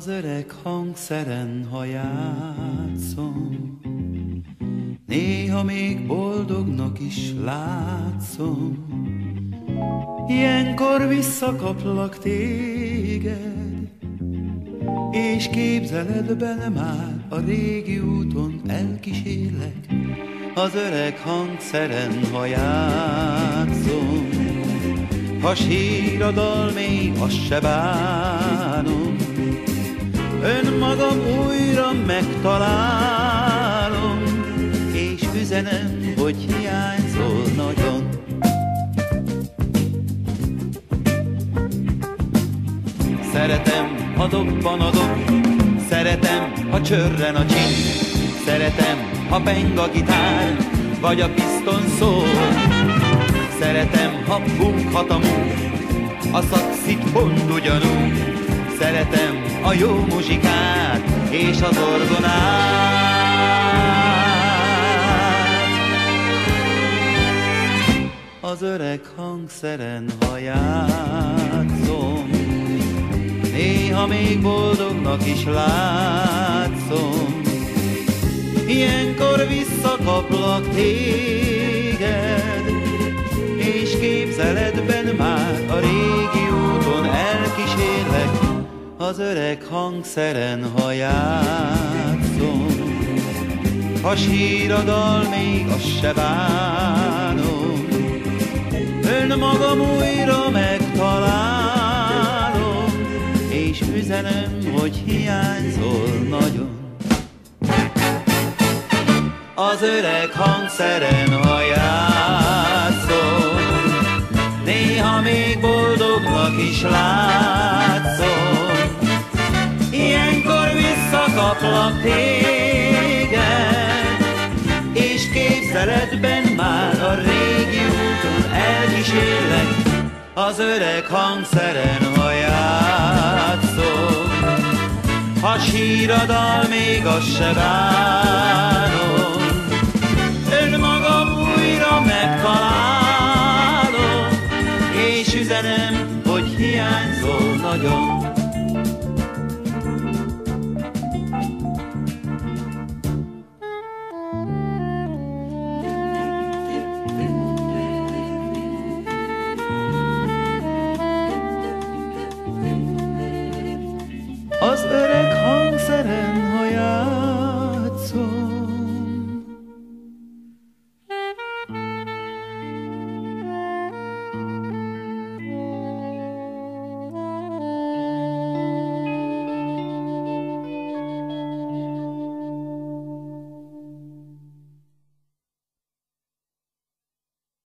Az öreg hangszeren, ha játszom, Néha még boldognak is látszom, Ilyenkor visszakaplak téged, És képzeledben már a régi úton elkísérlek, Az öreg hangszeren, ha játszom. Ha sír a dal, még azt se bánom, Önmagam újra megtalálom, és üzenem, hogy hiányzol nagyon. Szeretem, ha dobban a dob, szeretem, ha csörren a csin, szeretem, ha peng a gitár, vagy a piszton szól. Szeretem, ha bukhat a munk, a szakszit pont ugyanúgy, Szeretem a jó muzsikát és az orgonát. Az öreg hangszeren, ha játszom, Néha még boldognak is látszom, Ilyenkor visszakaplak téged, És képzeledben már a régi úton elkísérlek, az öreg hangszeren, ha játszom. Ha sír a dal, még azt se bánom, Önmagam újra megtalálom, és üzenem, hogy hiányzol nagyon. Az öreg hangszeren, ha játszom, Néha még boldognak is látszom, visszakaplak téged, és képzeletben már a régi úton elkísérlek, az öreg hangszeren, ha játszom. Ha sír a dal, még azt se bánom, Az öreg hangszeren